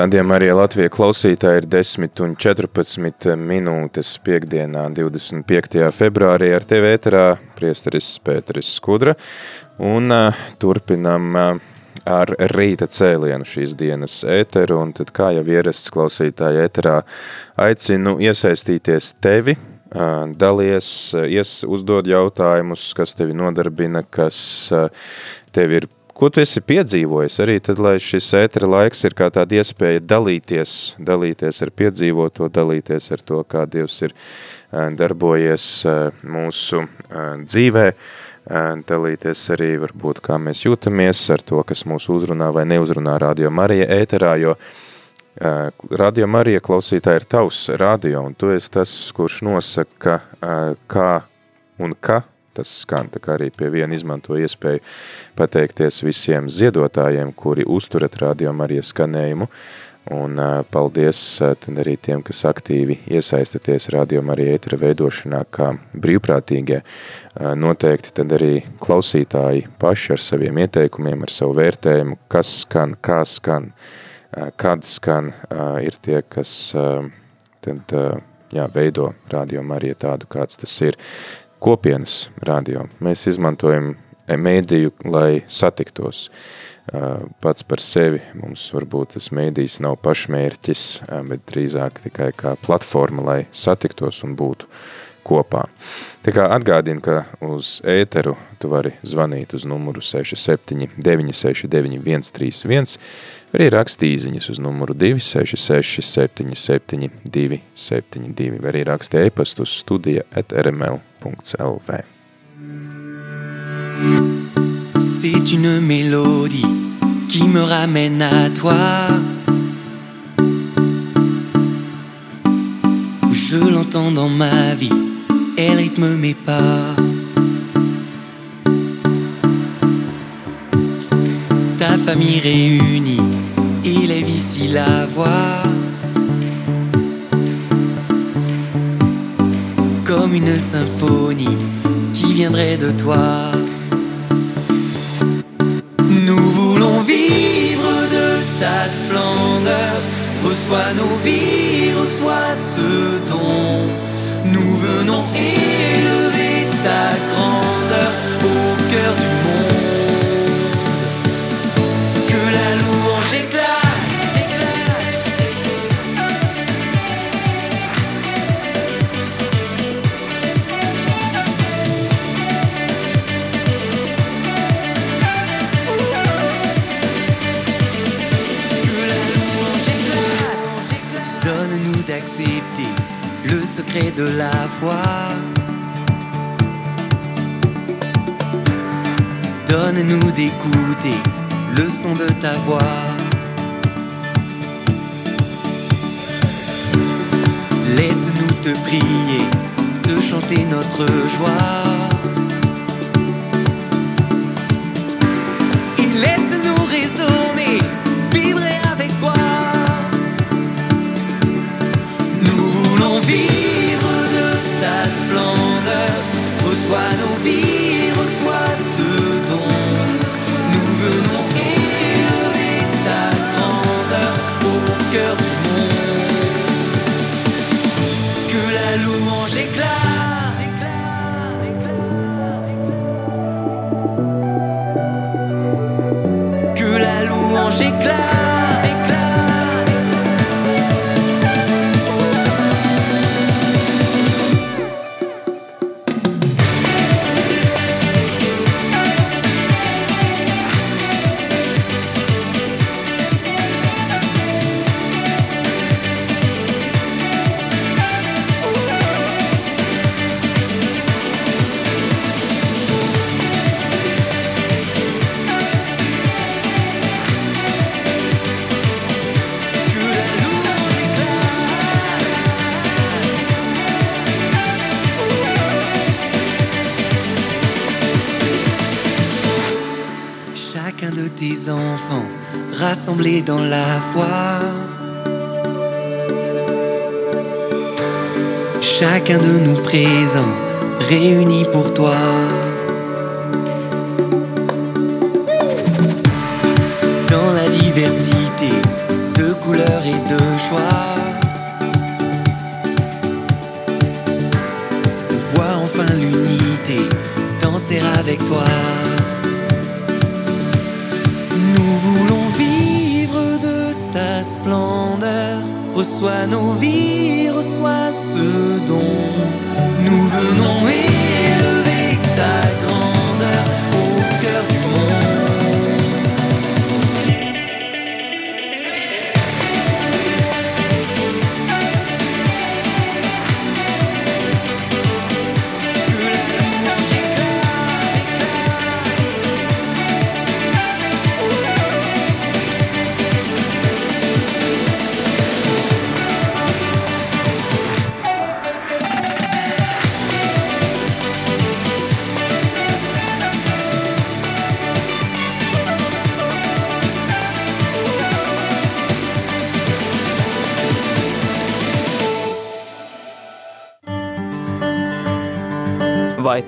Rādījumā arī Latvijas klausītāji ir 10 un 14 minūtes piekdienā 25. februārī ar TV ēterā priesteris Pēteris Skudra un uh, turpinam uh, ar rīta cēlienu šīs dienas ēteru un tad kā jau ierasts klausītāja ēterā aicinu iesaistīties tevi, dalies, ies, uzdod jautājumus, kas tevi nodarbina, kas uh, tev ir Ko tu esi piedzīvojis? Arī tad, lai šis ētera laiks ir kā tāda iespēja dalīties, dalīties ar piedzīvoto, dalīties ar to, kā Dievs ir darbojies mūsu dzīvē, dalīties arī varbūt kā mēs jūtamies ar to, kas mūs uzrunā vai neuzrunā Radio Marija ēterā, jo Radio Marija klausītāji ir tavs radio, un tu esi tas, kurš nosaka, kā un ka tas skan, tā kā arī pie viena izmanto iespēju pateikties visiem ziedotājiem, kuri uzturat Radio Marija skanējumu, un paldies tad arī tiem, kas aktīvi iesaistaties Radio Marija ētera veidošanā kā brīvprātīgie. Noteikti tad arī klausītāji paši ar saviem ieteikumiem, ar savu vērtējumu, kas skan, kā skan, kad skan, ir tie, kas tad, jā, veido Radio Marija tādu, kāds tas ir kopienas radio. Mēs izmantojam mēdīju, lai satiktos. Pats par sevi mums varbūt tas mēdījis nav pašmērķis, bet drīzāk tikai kā platforma, lai satiktos un būtu kopā. Tā kā atgādina, ka uz ēteru tu vari zvanīt uz numuru 67 969 131, arī rakstīziņas uz numuru 266 77 272, vai arī raksti e-pastu uz studija at rml.lv. C'est une mélodie qui me ramène à toi. Je l'entends dans ma vie, elle rythme mes pas. Ta famille réunie, élève ici la voix. Comme une symphonie qui viendrait de toi. Nous voulons vivre de ta splendeur. Reçois nos vies, reçois ce don. Nous venons élever ta grandeur au cœur du monde. Que la louange éclate. Que la louange éclate. Donne-nous d'accepter le secret de la foi. Donne-nous d'écouter le son de ta voix. Laisse-nous te prier, te chanter notre joie. Dans la foi. Chacun de nous présents, réunis pour toi. Dans la diversité de couleurs et de choix. Vois enfin l'unité, danser avec toi. Reçois nos vies, reçois ce don. Nous venons élever ta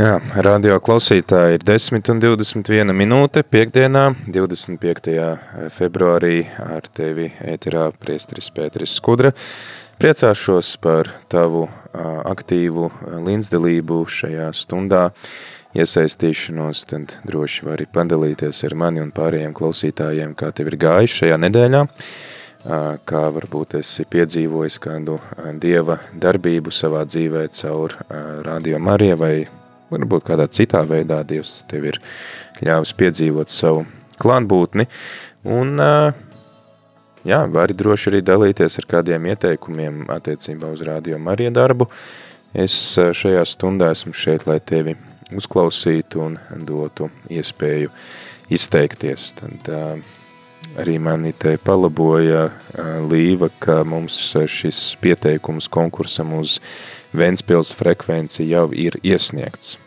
Jā, radio klausītāji ir 10 un 21 minūte piekdienā, 25. februārī ar tevi ēterā priesteris Pēteris Skudra. Priecāšos par tavu aktīvu līdzdalību šajā stundā, iesaistīšanos, tad droši vari padalīties ar mani un pārējiem klausītājiem, kā tev ir gājis šajā nedēļā, kā varbūt esi piedzīvojis kādu dieva darbību savā dzīvē caur Radio Mariju vai varbūt kādā citā veidā Dievs tev ir ļāvis piedzīvot savu klātbūtni, un jā, vari droši arī dalīties ar kādiem ieteikumiem attiecībā uz Radio Marija darbu. Es šajā stundā esmu šeit, lai tevi uzklausītu un dotu iespēju izteikties. Tad arī mani te palaboja Līva, ka mums šis pieteikums konkursam uz Ventspils frekvenci jau ir iesniegts.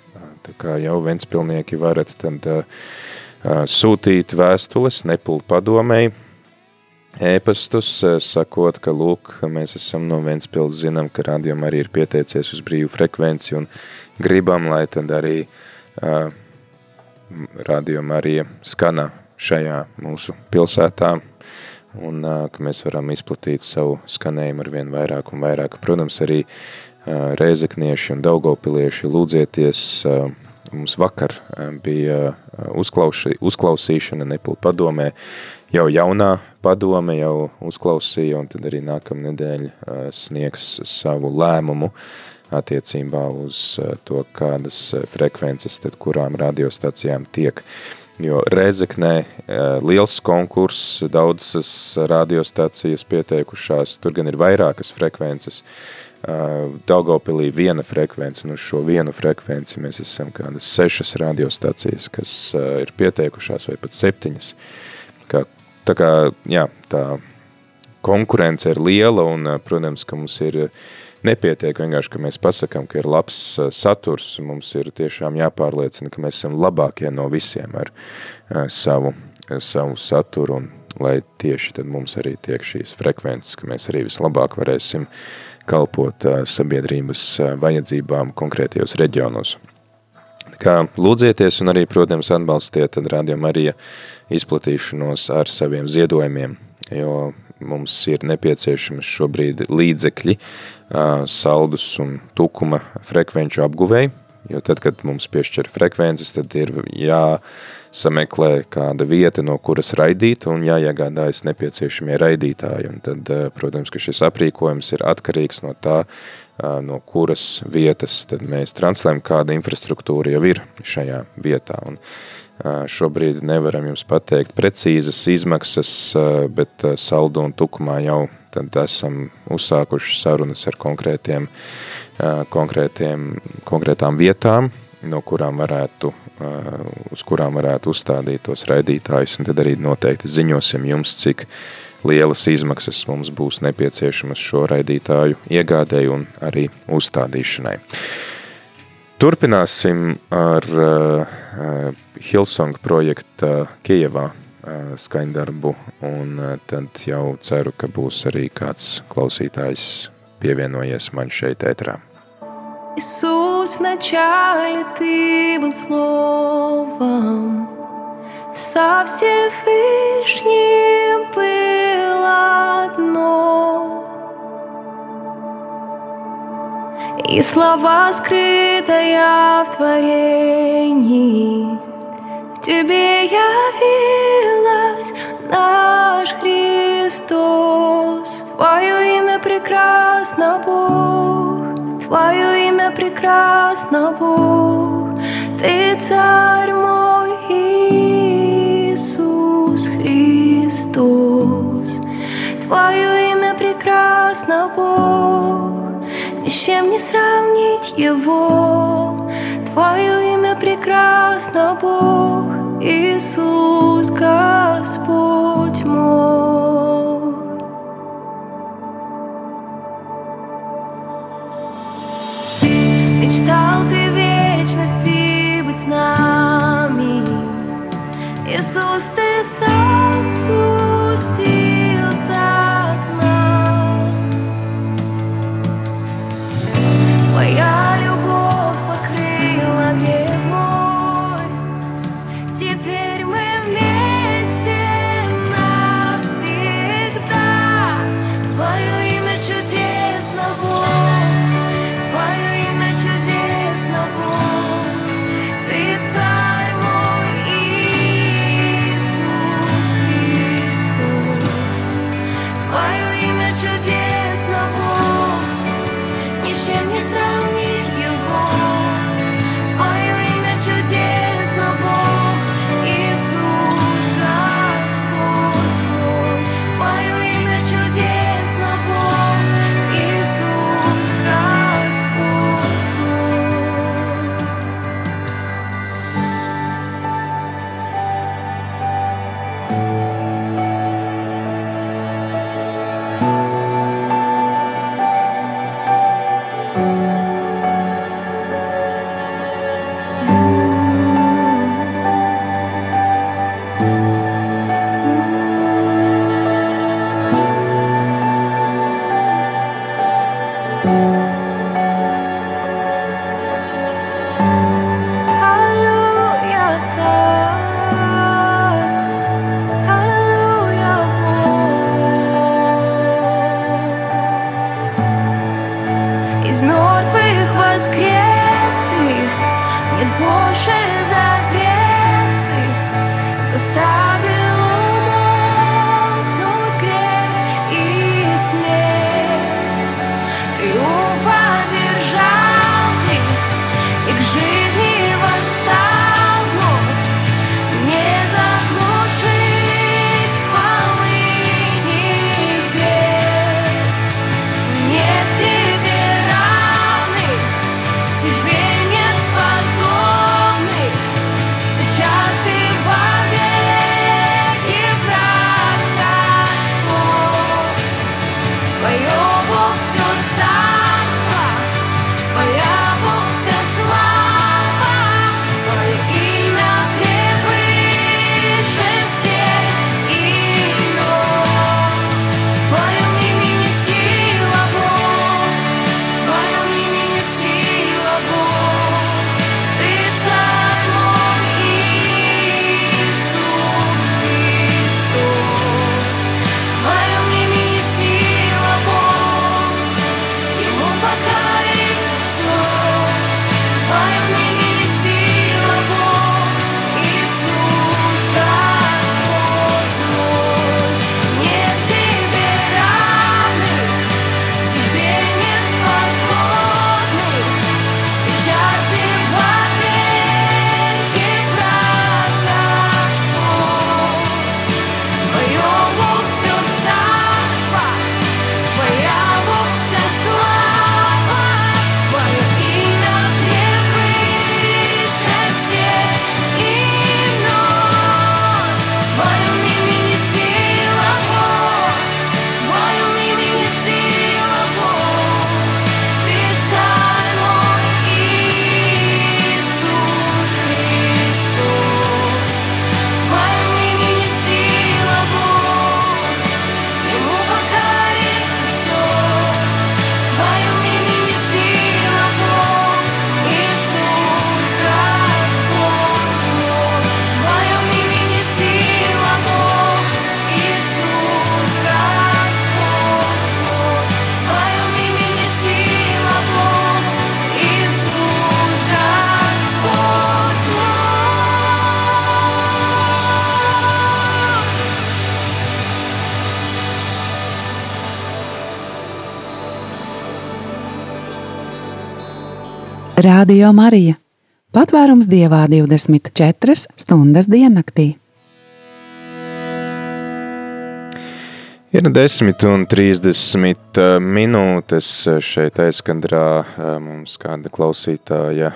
Tā kā jau Ventspilnieki varat tad uh, sūtīt vēstules Nepulu padomēji, ēpastus, sakot, ka lūk, mēs esam no Ventspils, zinām, ka radiom arī ir pieteicies uz brīvu frekvenci un gribam, lai tad arī uh, radiom arī skana šajā mūsu pilsētā un uh, ka mēs varam izplatīt savu skanējumu ar vien vairāk un vairāk. Protams, arī Rēzeknieši un Daugavpilieši lūdzieties. Mums vakar bija uzklauši, uzklausīšana Nepal padomē, jau jaunā padome jau uzklausīja, un tad arī nākamā nedēļa sniegs savu lēmumu attiecībā uz to, kādas frekvences tad kurām radiostacijām tiek. Jo Rezeknē liels konkurss, daudzas radiostacijas pieteikušās, tur gan ir vairākas frekvences, Daugavpilī viena frekvence, un uz šo vienu frekvenci mēs esam kādas sešas radiostacijas, kas ir pieteikušās, vai pat septiņas. Kā, tā kā, jā, tā konkurence ir liela, un, protams, ka mums ir nepietiek vienkārši, ka mēs pasakām, ka ir labs saturs, mums ir tiešām jāpārliecina, ka mēs esam labākie no visiem ar savu, savu saturu, un lai tieši tad mums arī tiek šīs frekvences, ka mēs arī vislabāk varēsim kalpot sabiedrības vajadzībām konkrētajos reģionos. Kā lūdzieties un arī, protams, atbalstiet Radio Marija izplatīšanos ar saviem ziedojumiem, jo mums ir nepieciešams šobrīd līdzekļi saldus un tukuma frekvenču apguvēji, jo tad, kad mums piešķir frekvences, tad ir jāsameklē kāda vieta, no kuras raidīt un jāiegādājas nepieciešamie raidītāji. Un tad, protams, ka šis aprīkojums ir atkarīgs no tā, no kuras vietas tad mēs translējam, kāda infrastruktūra jau ir šajā vietā. Un, Šobrīd nevaram jums pateikt precīzas izmaksas, bet saldu un tukumā jau tad esam uzsākuši sarunas ar konkrētiem, konkrētiem, konkrētām vietām, no kurām varētu, uz kurām varētu uzstādīt tos raidītājus, un tad arī noteikti ziņosim jums, cik lielas izmaksas mums būs nepieciešamas šo raidītāju iegādēju un arī uzstādīšanai. Turpināsim ar Hillsong projekta Kijevā skaņdarbu, un tad jau ceru, ka būs arī kāds klausītājs pievienojies man šeit ētrā. Иисус, вначале Ты был Словом, со Всевышним было одно. И слова, скрытая в творении, В Тебе явилась наш Христос. Твое имя прекрасно, Бог, Твое имя прекрасно, Бог, Ты царь мой Иисус Христос. Твое имя прекрасно, Бог, ни с чем не сравнить его. Твое имя прекрасно, Бог, Иисус, Господь мой. Иисус, ты сам спустился к нам. Твоя любовь покрыла грех мой. Теперь мы Radio Marija. Patvērums dievā 24 stundas diennaktī. Ir 10 un 30 minūtes šeit aizkandrā mums kāda klausītāja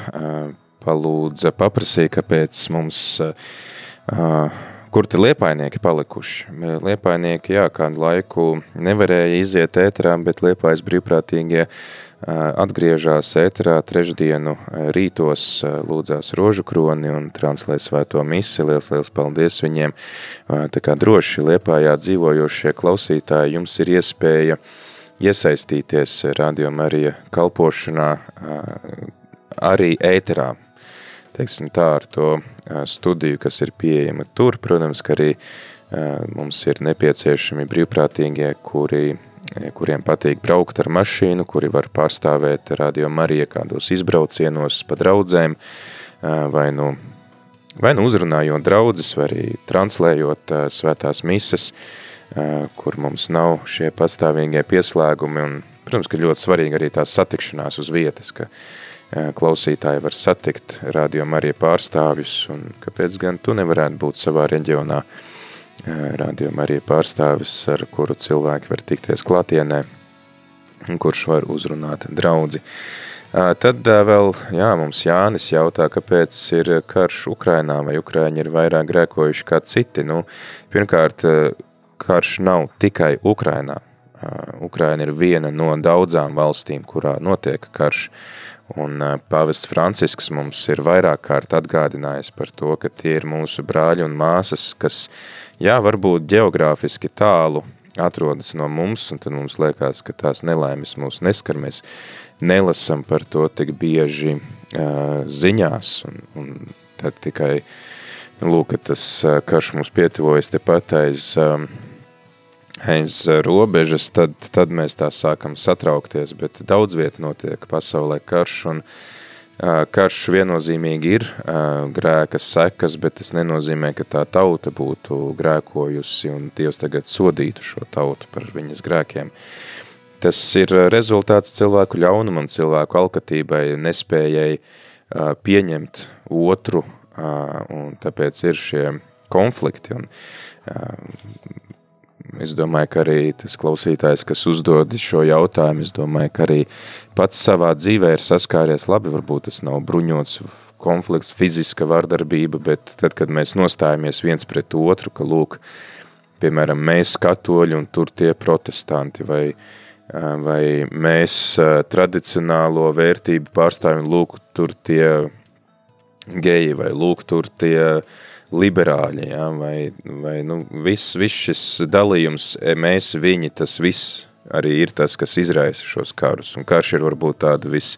palūdza, paprasīja, kāpēc mums, kur te liepainieki palikuši. Liepainieki, jā, kādu laiku nevarēja iziet ēterā, bet liepājas brīvprātīgie atgriežās ēterā trešdienu rītos, lūdzās rožu kroni un translē svēto misi. Liels, liels paldies viņiem. Tā kā droši Liepājā dzīvojošie klausītāji, jums ir iespēja iesaistīties Radio Marija kalpošanā arī ēterā. Teiksim tā ar to studiju, kas ir pieejama tur. Protams, ka arī mums ir nepieciešami brīvprātīgie, kuri kuriem patīk braukt ar mašīnu, kuri var pārstāvēt Radio Marija kādos izbraucienos pa draudzēm, vai nu, vai nu uzrunājot draudzes, vai arī translējot svētās mises, kur mums nav šie pastāvīgie pieslēgumi, un, protams, ka ļoti svarīgi arī tās satikšanās uz vietas, ka klausītāji var satikt Radio Marija pārstāvjus, un kāpēc gan tu nevarētu būt savā reģionā, rādījuma arī pārstāvis, ar kuru cilvēki var tikties klātienē, kurš var uzrunāt draudzi. Tad vēl, jā, mums Jānis jautā, kāpēc ir karš Ukrainā, vai Ukraiņi ir vairāk grēkojuši kā citi. Nu, pirmkārt, karš nav tikai Ukrainā. Ukraina ir viena no daudzām valstīm, kurā notiek karš. Un pavests Francisks mums ir vairāk kārt atgādinājis par to, ka tie ir mūsu brāļi un māsas, kas jā, varbūt geogrāfiski tālu atrodas no mums, un tad mums liekas, ka tās nelaimes mūs neskar, mēs nelasam par to tik bieži uh, ziņās, un, un tad tikai, lūk, ka tas karš mums pietuvojas tepat aiz, uh, aiz robežas, tad, tad mēs tā sākam satraukties, bet daudz vieta notiek pasaulē karš, un Karš viennozīmīgi ir grēka sekas, bet tas nenozīmē, ka tā tauta būtu grēkojusi un Dievs tagad sodītu šo tautu par viņas grēkiem. Tas ir rezultāts cilvēku ļaunumam, cilvēku alkatībai, nespējai pieņemt otru, un tāpēc ir šie konflikti. Un, Es domāju, ka arī tas klausītājs, kas uzdod šo jautājumu, es domāju, ka arī pats savā dzīvē ir saskāries. Labi, varbūt tas nav bruņots konflikts, fiziska vardarbība, bet tad, kad mēs nostājamies viens pret otru, ka lūk, piemēram, mēs katoļi un tur tie protestanti vai, vai mēs tradicionālo vērtību pārstāvjam, lūk, tur tie geji vai lūk, tur tie uh, liberāļi, ja, vai, vai nu, viss, viss šis dalījums, e, mēs, viņi, tas viss arī ir tas, kas izraisa šos karus, un karš ir varbūt tāda vis,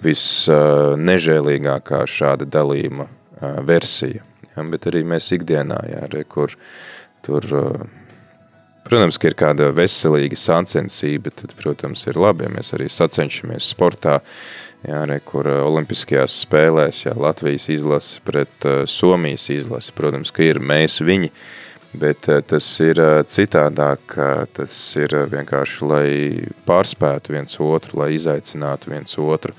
vis uh, nežēlīgākā šāda dalījuma uh, versija, ja, bet arī mēs ikdienā, ja, arī, kur tur, uh, protams, ka ir kāda veselīga sacensība, tad, protams, ir labi, ja mēs arī sacenšamies sportā, uh, jā, re, kur eh, olimpiskajās spēlēs, jā, Latvijas izlase pret uh, Somijas izlase, protams, ka ir mēs viņi, bet uh, tas ir uh, citādāk, uh, tas ir uh, vienkārši, lai pārspētu viens otru, lai izaicinātu viens otru,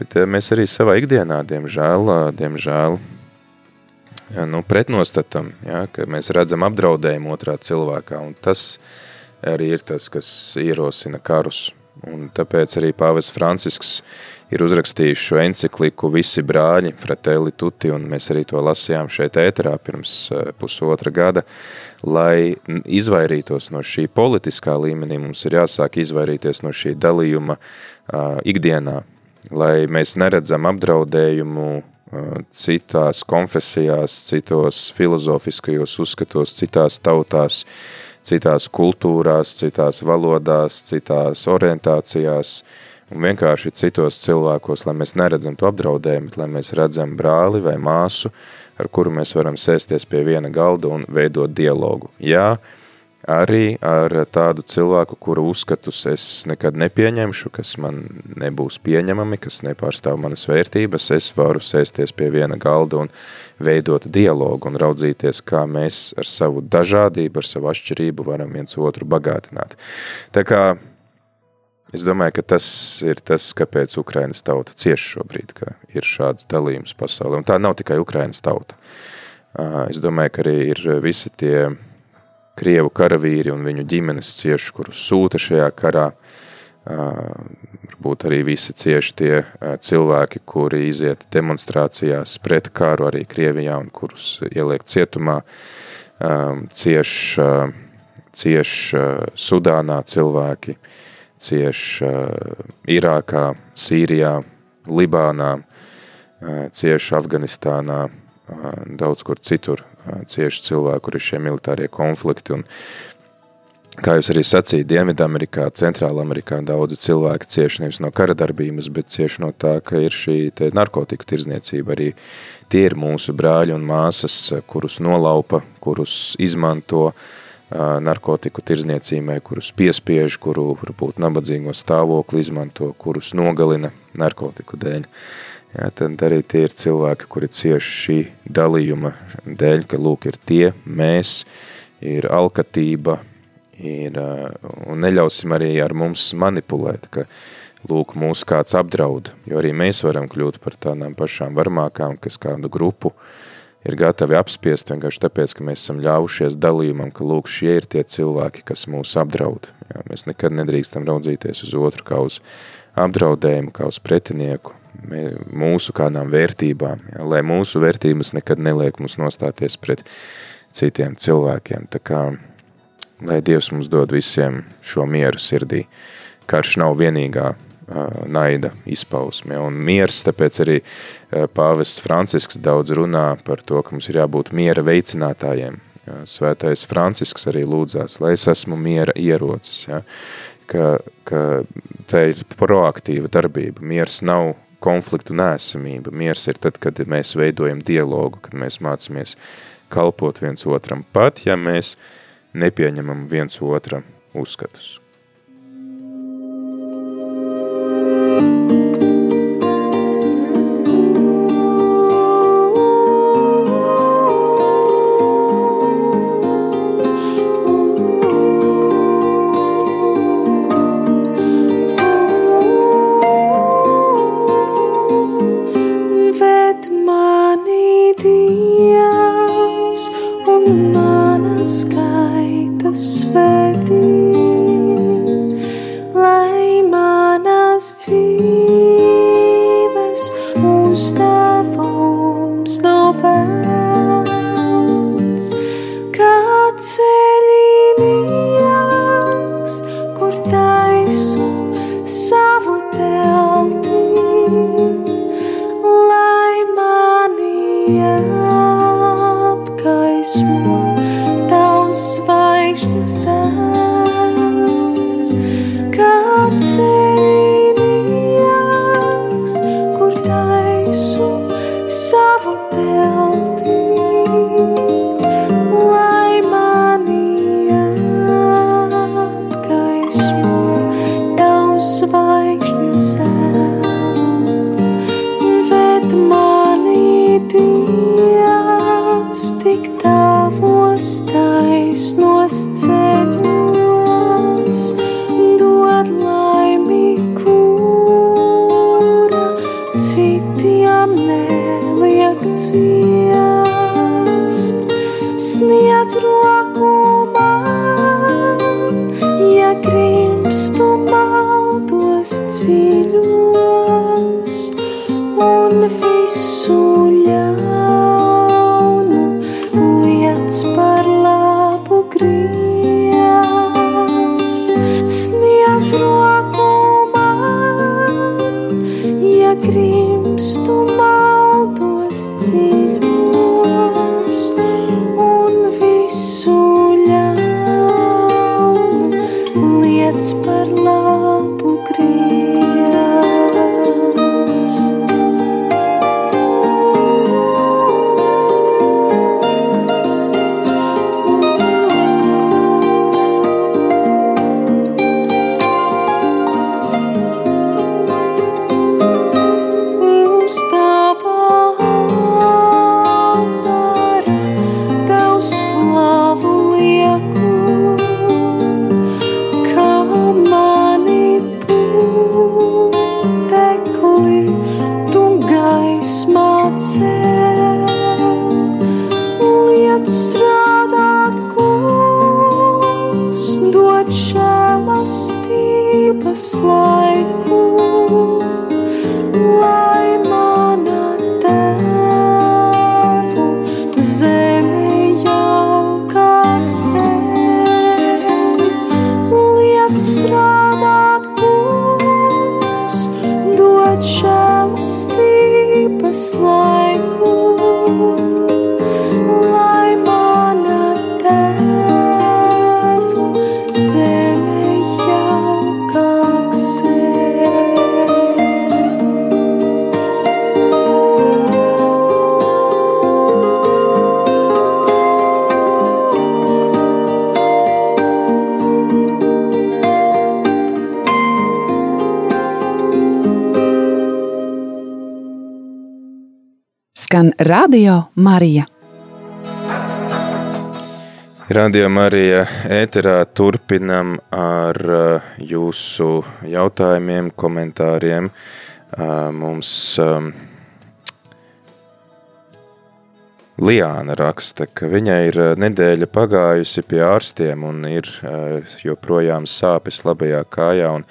bet uh, mēs arī savā ikdienā, diemžēl, uh, diemžēl, jā, nu, pretnostatam, jā, ka mēs redzam apdraudējumu otrā cilvēkā, un tas arī ir tas, kas ierosina karus, un tāpēc arī pāvis Francisks ir uzrakstījuši šo encikliku Visi brāļi, Fratelli Tutti, un mēs arī to lasījām šeit ēterā pirms eh, pusotra gada, lai izvairītos no šī politiskā līmenī, mums ir jāsāk izvairīties no šī dalījuma uh, ikdienā, lai mēs neredzam apdraudējumu uh, citās konfesijās, citos filozofiskajos uzskatos, citās tautās, citās kultūrās, citās valodās, citās orientācijās, un vienkārši citos cilvēkos, lai mēs neredzam to apdraudējumu, bet lai mēs redzam brāli vai māsu, ar kuru mēs varam sēsties pie viena galda un veidot dialogu. Jā, arī ar tādu cilvēku, kuru uzskatus es nekad nepieņemšu, kas man nebūs pieņemami, kas nepārstāv manas vērtības, es varu sēsties pie viena galda un veidot dialogu un raudzīties, kā mēs ar savu dažādību, ar savu atšķirību varam viens otru bagātināt. Tā kā es domāju, ka tas ir tas, kāpēc Ukrainas tauta cieš šobrīd, ka ir šāds dalījums pasaulē. Un tā nav tikai Ukrainas tauta. Es domāju, ka arī ir visi tie Krievu karavīri un viņu ģimenes cieši, kurus sūta šajā karā. Varbūt arī visi cieši tie cilvēki, kuri iziet demonstrācijās pret kāru arī Krievijā un kurus ieliek cietumā. Cieš, cieš Sudānā cilvēki, cieš Irākā, Sīrijā, Libānā, cieš Afganistānā, daudz kur citur cieši cilvēki, kur ir šie militārie konflikti. Un, kā jūs arī sacījāt, Dienvidamerikā, Centrāla Amerikā daudzi cilvēki cieši nevis no kara darbības, bet cieši no tā, ka ir šī narkotiku tirzniecība. Arī tie ir mūsu brāļi un māsas, kurus nolaupa, kurus izmanto narkotiku tirzniecībai, kurus piespiež, kuru varbūt nabadzīgo stāvokli izmanto, kurus nogalina narkotiku dēļ. Uh, Jā, tad arī tie ir cilvēki, kuri cieši šī dalījuma dēļ, ka lūk ir tie, mēs, ir alkatība, ir, un neļausim arī ar mums manipulēt, ka lūk mūs kāds apdraud, jo arī mēs varam kļūt par tādām pašām varmākām, kas kādu grupu ir gatavi apspiest, vienkārši tāpēc, ka mēs esam ļaujušies dalījumam, ka lūk šie ir tie cilvēki, kas mūs apdraud. Jā, mēs nekad nedrīkstam raudzīties uz otru kā uz apdraudējumu, kā uz pretinieku, mūsu kādām vērtībām, ja, lai mūsu vērtības nekad neliek mums nostāties pret citiem cilvēkiem. Tā kā, lai Dievs mums dod visiem šo mieru sirdī. Karš nav vienīgā uh, naida izpausme, un miers, tāpēc arī uh, pāvests Francisks daudz runā par to, ka mums ir jābūt miera veicinātājiem. Ja, svētais Francisks arī lūdzās, lai es esmu miera ierocis, ja, ka, ka tā ir proaktīva darbība. Miers nav konfliktu nēsamība. Miers ir tad, kad mēs veidojam dialogu, kad mēs mācamies kalpot viens otram, pat ja mēs nepieņemam viens otra uzskatus. most. Radio Marija. Radio Marija ēterā turpinam ar uh, jūsu jautājumiem, komentāriem. Uh, Mums um, Liāna raksta, ka viņai ir uh, nedēļa pagājusi pie ārstiem un ir uh, joprojām sāpes labajā kājā un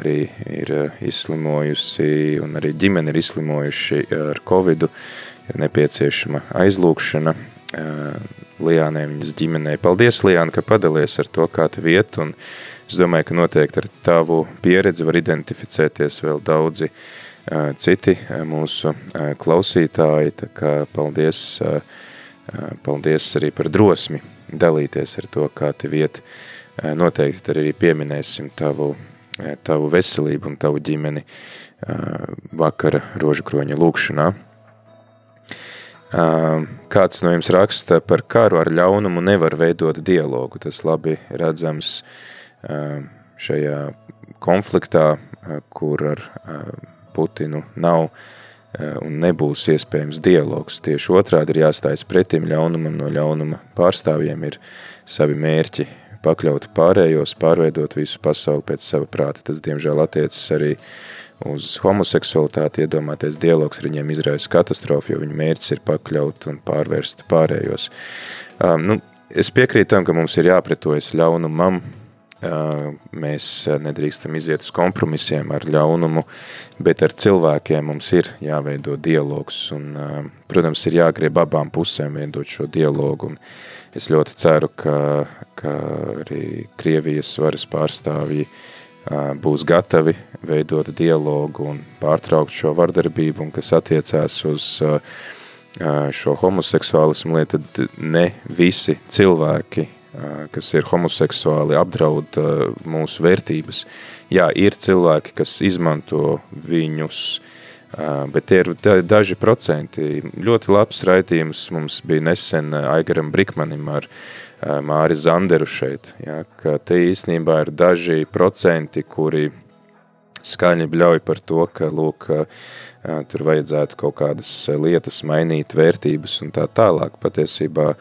arī ir uh, izslimojusi un arī ģimene ir izslimojuši ar covidu. Ir nepieciešama aizlūkšana uh, Lijānai viņas ģimenei. Paldies, Lijāna, ka padalies ar to, kā tev iet, un es domāju, ka noteikti ar tavu pieredzi var identificēties vēl daudzi uh, citi uh, mūsu klausītāji, tā kā paldies, paldies arī par drosmi dalīties ar to, kā tev iet. Uh, noteikti arī pieminēsim tavu, tavu veselību un tavu ģimeni vakara rožakroņa lūkšanā. Kāds no jums raksta par karu ar ļaunumu nevar veidot dialogu. Tas labi redzams šajā konfliktā, kur ar Putinu nav un nebūs iespējams dialogs. Tieši otrādi ir jāstājas pretim ļaunumam, no ļaunuma pārstāvjiem ir savi mērķi pakļaut pārējos, pārveidot visu pasauli pēc sava prāta. Tas, diemžēl, attiecas arī uz homoseksualitāti, iedomāties dialogs ar viņiem izraisa katastrofu, jo viņu mērķis ir pakļaut un pārvērst pārējos. Um, nu, es piekrītu tam, ka mums ir jāpretojas ļaunumam, uh, mēs nedrīkstam iziet uz kompromisiem ar ļaunumu, bet ar cilvēkiem mums ir jāveido dialogs un, uh, protams, ir jāgrib abām pusēm veidot šo dialogu un es ļoti ceru, ka, ka arī Krievijas varas pārstāvji uh, būs gatavi veidot dialogu un pārtraukt šo vardarbību, un kas attiecās uz šo homoseksuālismu lietu, tad ne visi cilvēki, kas ir homoseksuāli, apdraud mūsu vērtības. Jā, ir cilvēki, kas izmanto viņus, bet tie ir daži procenti. Ļoti labs raidījums mums bija nesen Aigaram Brikmanim ar Māri Zanderu šeit, ja, ka te īstenībā ir daži procenti, kuri skaļi bļauj par to, ka, lūk, tur vajadzētu kaut kādas lietas mainīt, vērtības un tā tālāk. Patiesībā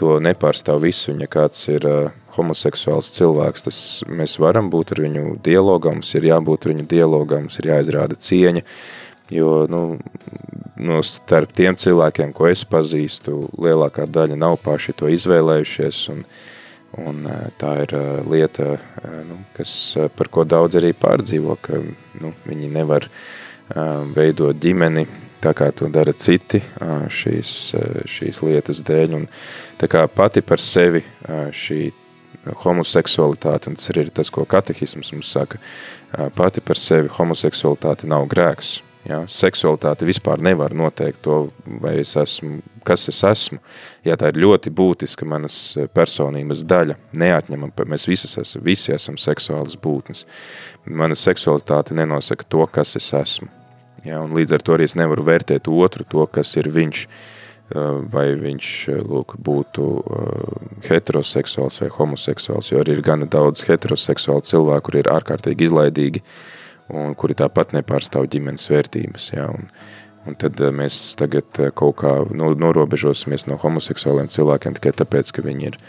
to nepārstāv visu, ja kāds ir homoseksuāls cilvēks, tas mēs varam būt ar viņu dialogā, mums ir jābūt ar viņu dialogā, mums ir jāizrāda cieņa, jo, nu, no starp tiem cilvēkiem, ko es pazīstu, lielākā daļa nav paši to izvēlējušies, un, un tā ir lieta, nu, kas, par ko daudz arī pārdzīvo, ka nu, viņi nevar veidot ģimeni, tā kā to dara citi šīs, šīs lietas dēļ, un tā kā pati par sevi šī homoseksualitāte, un tas arī ir tas, ko katehisms mums saka, pati par sevi homoseksualitāte nav grēks, Ja, seksualitāte vispār nevar noteikt to, vai es esmu, kas es esmu. Ja tā ir ļoti būtiska manas personības daļa, neatņemam, mēs visi esam, visi esam seksuālas būtnes. Mana seksualitāte nenosaka to, kas es esmu. Ja, un līdz ar to arī es nevaru vērtēt otru to, kas ir viņš, vai viņš lūk, būtu heteroseksuāls vai homoseksuāls, jo arī ir gana daudz heteroseksuālu cilvēku, kur ir ārkārtīgi izlaidīgi, un kuri tāpat nepārstāv ģimenes vērtības. Ja, un, un tad mēs tagad kaut kā nu, norobežosimies no homoseksuāliem cilvēkiem tikai tāpēc, ka viņi ir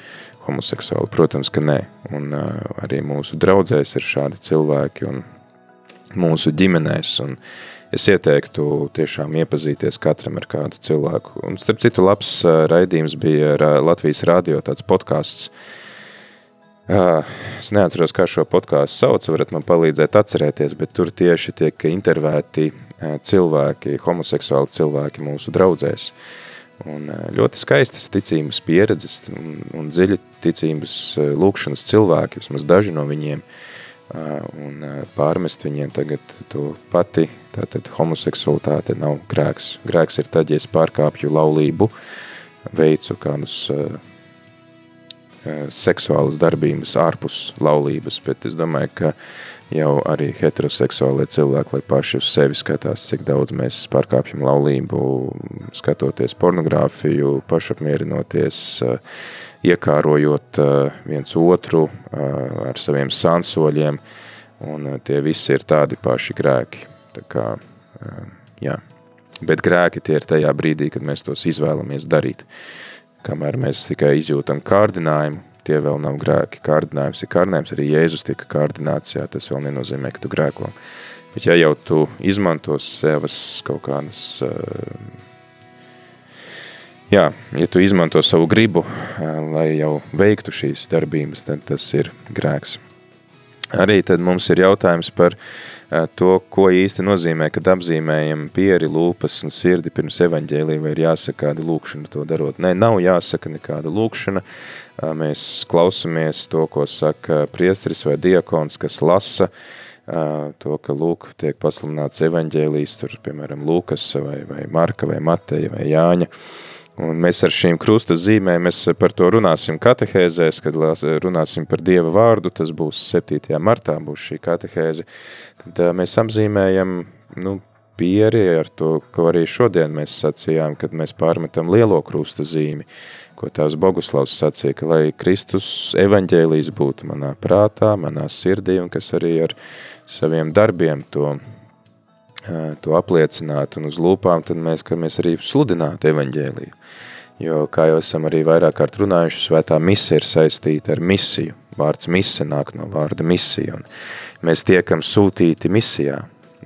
homoseksuāli. Protams, ka nē. Un uh, arī mūsu draudzēs ir šādi cilvēki un mūsu ģimenēs. Un es ieteiktu tiešām iepazīties katram ar kādu cilvēku. Un starp citu labs raidījums bija Latvijas radio tāds podcasts, Uh, es neatceros, kā šo podkāstu sauc, varat man palīdzēt atcerēties, bet tur tieši tiek intervēti cilvēki, homoseksuāli cilvēki mūsu draudzēs. Un ļoti skaistas ticības pieredzes un, un dziļi ticības lūkšanas cilvēki, vismaz daži no viņiem, un pārmest viņiem tagad to pati, tātad homoseksualitāte nav grēks. Grēks ir tad, ja es pārkāpju laulību, veicu kādus uh, seksuālas darbības ārpus laulības, bet es domāju, ka jau arī heteroseksuālie cilvēki, lai paši uz sevi skatās, cik daudz mēs pārkāpjam laulību, skatoties pornogrāfiju, pašapmierinoties, eh, iekārojot eh, viens otru ar saviem sansoļiem, un tie visi ir tādi paši grēki. Tā kā, jā. Bet grēki tie ir tajā brīdī, kad mēs tos izvēlamies darīt. Uh, kamēr mēs tikai izjūtam kārdinājumu, tie vēl nav grēki. Kārdinājums ir kārdinājums, arī Jēzus tika kārdināts, jā, tas vēl nenozīmē, ka tu grēko. Bet ja jau tu izmanto sevas kaut kādas, jā, ja tu izmanto savu gribu, lai jau veiktu šīs darbības, tad tas ir grēks. Arī tad mums ir jautājums par to, ko īsti nozīmē, kad apzīmējam pieri, lūpas un sirdi pirms evaņģēlī, vai ir jāsaka kāda lūkšana to darot. Nē, nav jāsaka nekāda lūkšana. Mēs klausamies to, ko saka priestris vai diakons, kas lasa to, ka lūk tiek pasludināts evaņģēlīs, tur, piemēram, Lūkas vai, vai Marka vai Mateja vai Jāņa. Un mēs ar šīm krusta zīmēm, mēs par to runāsim katehēzēs, kad runāsim par Dieva vārdu, tas būs 7. martā, būs šī katehēze. Tad mēs apzīmējam, nu, pieri ar to, ko arī šodien mēs sacījām, kad mēs pārmetam lielo krusta zīmi, ko tās Boguslavs sacīja, ka lai Kristus evaņģēlīs būtu manā prātā, manā sirdī, un kas arī ar saviem darbiem to to apliecināt un uz lūpām, tad mēs, ka mēs arī sludinātu evaņģēliju. Jo, kā jau esam arī vairāk kārt runājuši, svētā mise ir saistīta ar misiju. Vārds mise nāk no vārda misija, un mēs tiekam sūtīti misijā.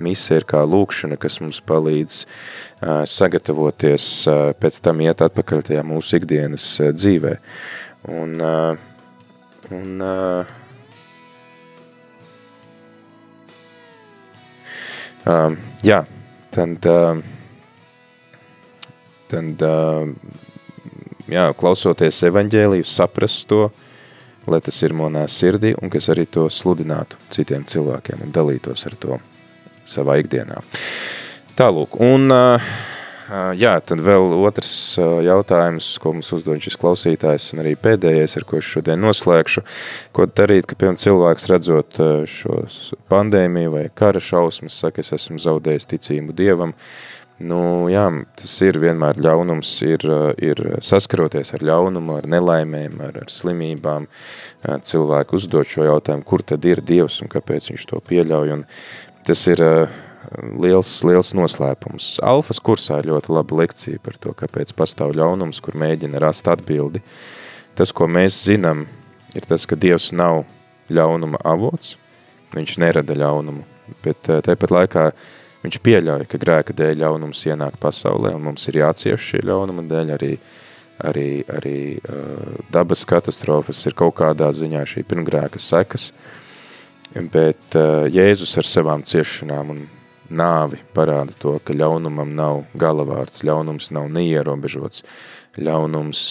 Mise ir kā lūkšana, kas mums palīdz uh, sagatavoties, uh, pēc tam iet atpakaļ tajā mūsu ikdienas uh, dzīvē. Un, uh, un uh, Um, jā, tad, uh, tad uh, jā, klausoties evaņģēliju, saprast to, lai tas ir monā sirdī un kas arī to sludinātu citiem cilvēkiem un dalītos ar to savā ikdienā. Tālūk, un uh, jā, tad vēl otrs jautājums, ko mums uzdod šis klausītājs, un arī pēdējais, ar ko es šodien noslēgšu. Ko darīt, ka, piemēram, cilvēks redzot šo pandēmiju vai kara šausmas, saka, es esmu zaudējis ticību Dievam, Nu, jā, tas ir vienmēr ļaunums, ir, ir saskaroties ar ļaunumu, ar nelaimēm, ar, ar slimībām. Cilvēku uzdot šo jautājumu, kur tad ir Dievs un kāpēc viņš to pieļauj. Un tas ir liels, liels noslēpums. Alfas kursā ir ļoti laba lekcija par to, kāpēc pastāv ļaunums, kur mēģina rast atbildi. Tas, ko mēs zinām, ir tas, ka Dievs nav ļaunuma avots, viņš nerada ļaunumu, bet eh, tāpat laikā viņš pieļauj, ka grēka dēļ ļaunums ienāk pasaulē, un mums ir jācieš šī ļaunuma dēļ. Arī, arī, arī uh, dabas katastrofas ir kaut kādā ziņā šī pirmgrēka sekas, bet uh, Jēzus ar savām ciešanām un nāvi parāda to, ka ļaunumam nav galavārds, ļaunums nav neierobežots, ļaunums,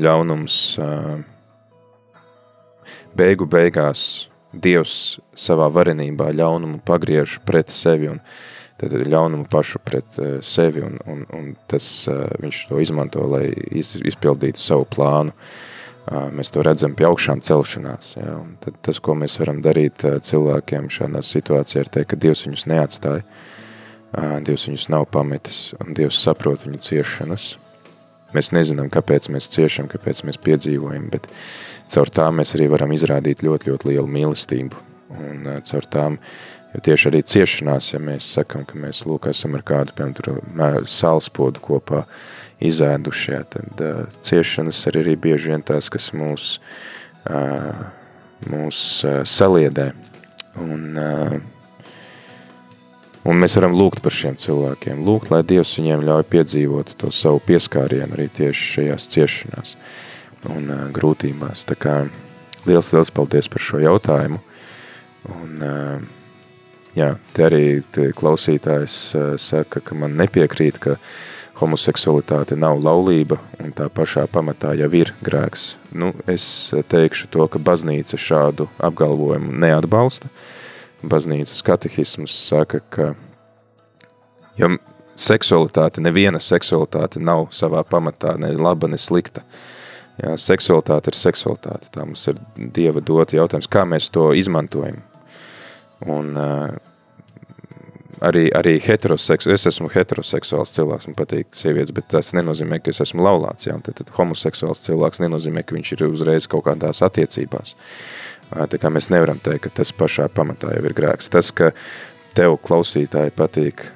ļaunums beigu beigās Dievs savā varenībā ļaunumu pagriež pret sevi un tad ļaunumu pašu pret sevi un, un, un tas viņš to izmanto, lai izpildītu savu plānu. Uh, mēs to redzam pie augšām celšanās. Ja? Un tad tas, ko mēs varam darīt cilvēkiem šādā situācijā, ir teikt, ka Dievs viņus neatstāja, Dievs viņus nav pametis, un Dievs saprot viņu ciešanas. Mēs nezinām, kāpēc mēs ciešam, kāpēc mēs piedzīvojam, bet caur tām mēs arī varam izrādīt ļoti, ļoti lielu mīlestību. Un caur tām, jo tieši arī ciešanās, ja mēs sakam, ka mēs lūk esam ar kādu, piemēram, salspodu kopā, uh, izēdušie, tad uh, ciešanas ir arī bieži vien tās, kas mūs, uh, mūs uh, saliedē. Un, uh, un mēs varam lūgt par šiem cilvēkiem, lūgt, lai Dievs viņiem ļauj piedzīvot to savu pieskārienu arī tieši šajās ciešanās. Un uh, grūtībās. Tā kā liels, liels paldies par šo jautājumu. Un, uh, jā, te arī te klausītājs uh, saka, ka man nepiekrīt, ka homoseksualitāte nav laulība un tā pašā pamatā jau ir grēks. Nu, es teikšu to, ka baznīca šādu apgalvojumu neatbalsta. Baznīcas katehisms saka, ka jo seksualitāte, neviena seksualitāte nav savā pamatā ne laba, ne slikta. Jā, seksualitāte ir seksualitāte. Tā mums ir Dieva dota jautājums, kā mēs to izmantojam. Un uh, arī, arī heteroseksuāls, es esmu heteroseksuāls cilvēks, man patīk sievietes, bet tas nenozīmē, ka es esmu laulāts, jā, tad, tad homoseksuāls cilvēks nenozīmē, ka viņš ir uzreiz kaut kādās attiecībās. Tā kā mēs nevaram teikt, ka tas pašā pamatā jau ir grēks. Tas, ka tev klausītāji patīk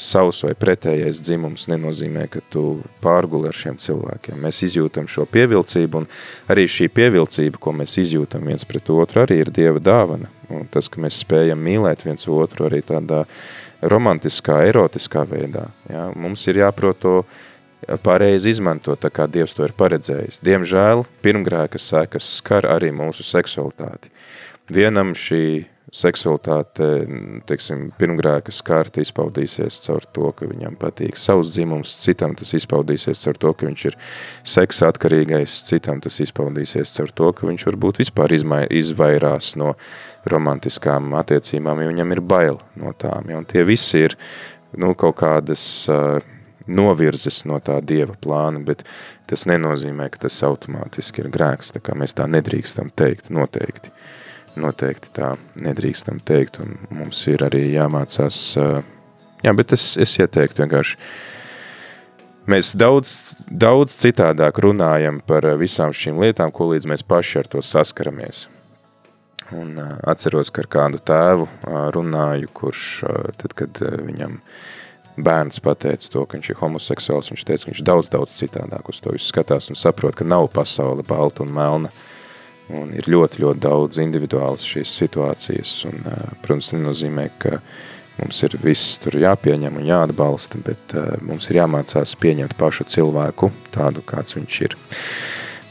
savs vai pretējais dzimums nenozīmē, ka tu pārguli ar šiem cilvēkiem. Mēs izjūtam šo pievilcību, un arī šī pievilcība, ko mēs izjūtam viens pret otru, arī ir Dieva dāvana. Un tas, ka mēs spējam mīlēt viens otru arī tādā romantiskā, erotiskā veidā. Ja? Mums ir jāprot to pareizi izmantot, tā kā Dievs to ir paredzējis. Diemžēl pirmgrēka sekas skar arī mūsu seksualitāti. Vienam šī seksualitāte, teiksim, pirmgrēka skārta izpaudīsies caur to, ka viņam patīk savs dzimums, citam tas izpaudīsies caur to, ka viņš ir seksa atkarīgais, citam tas izpaudīsies caur to, ka viņš varbūt vispār izmai, izvairās no romantiskām attiecībām, jo viņam ir bail no tām, ja, un tie visi ir, nu, kaut kādas uh, novirzes no tā Dieva plāna, bet tas nenozīmē, ka tas automātiski ir grēks, tā kā mēs tā nedrīkstam teikt, noteikti noteikti tā nedrīkstam teikt, un mums ir arī jāmācās, jā, bet es, es ieteiktu vienkārši, mēs daudz, daudz citādāk runājam par visām šīm lietām, ko līdz mēs paši ar to saskaramies. Un atceros, ka ar kādu tēvu runāju, kurš tad, kad viņam bērns pateica to, ka viņš ir homoseksuāls, viņš teica, ka viņš daudz, daudz citādāk uz to visu skatās un saprot, ka nav pasaule balta un melna, uh, Un ir ļoti, ļoti daudz individuālas šīs situācijas, un, protams, nenozīmē, ka mums ir viss tur jāpieņem un jāatbalsta, bet mums ir jāmācās pieņemt pašu cilvēku tādu, kāds viņš ir.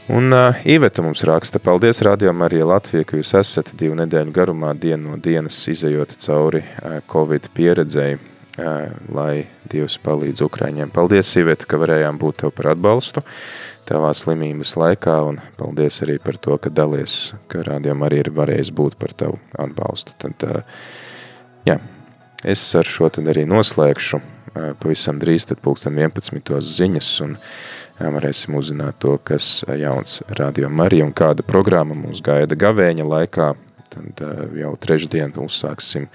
Un uh, Iveta mums raksta, paldies Radio Marija Latvija, ka jūs esat divu nedēļu garumā dienu no dienas izējot cauri uh, Covid pieredzēji, uh, lai Dievs palīdz Ukraiņiem. Paldies, Iveta, ka varējām būt tev par atbalstu. Tavā slimības laikā, un paldies arī par to, ka dalies, ka rādījām arī ir varējis būt par tavu atbalstu. Tad, jā, es ar šo tad arī noslēgšu pavisam drīz, tad pulksten 11. ziņas, un varēsim uzzināt to, kas jauns Radio Marija un kāda programma mūs gaida gavēņa laikā, tad jau trešdien uzsāksim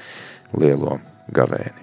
lielo gavēni.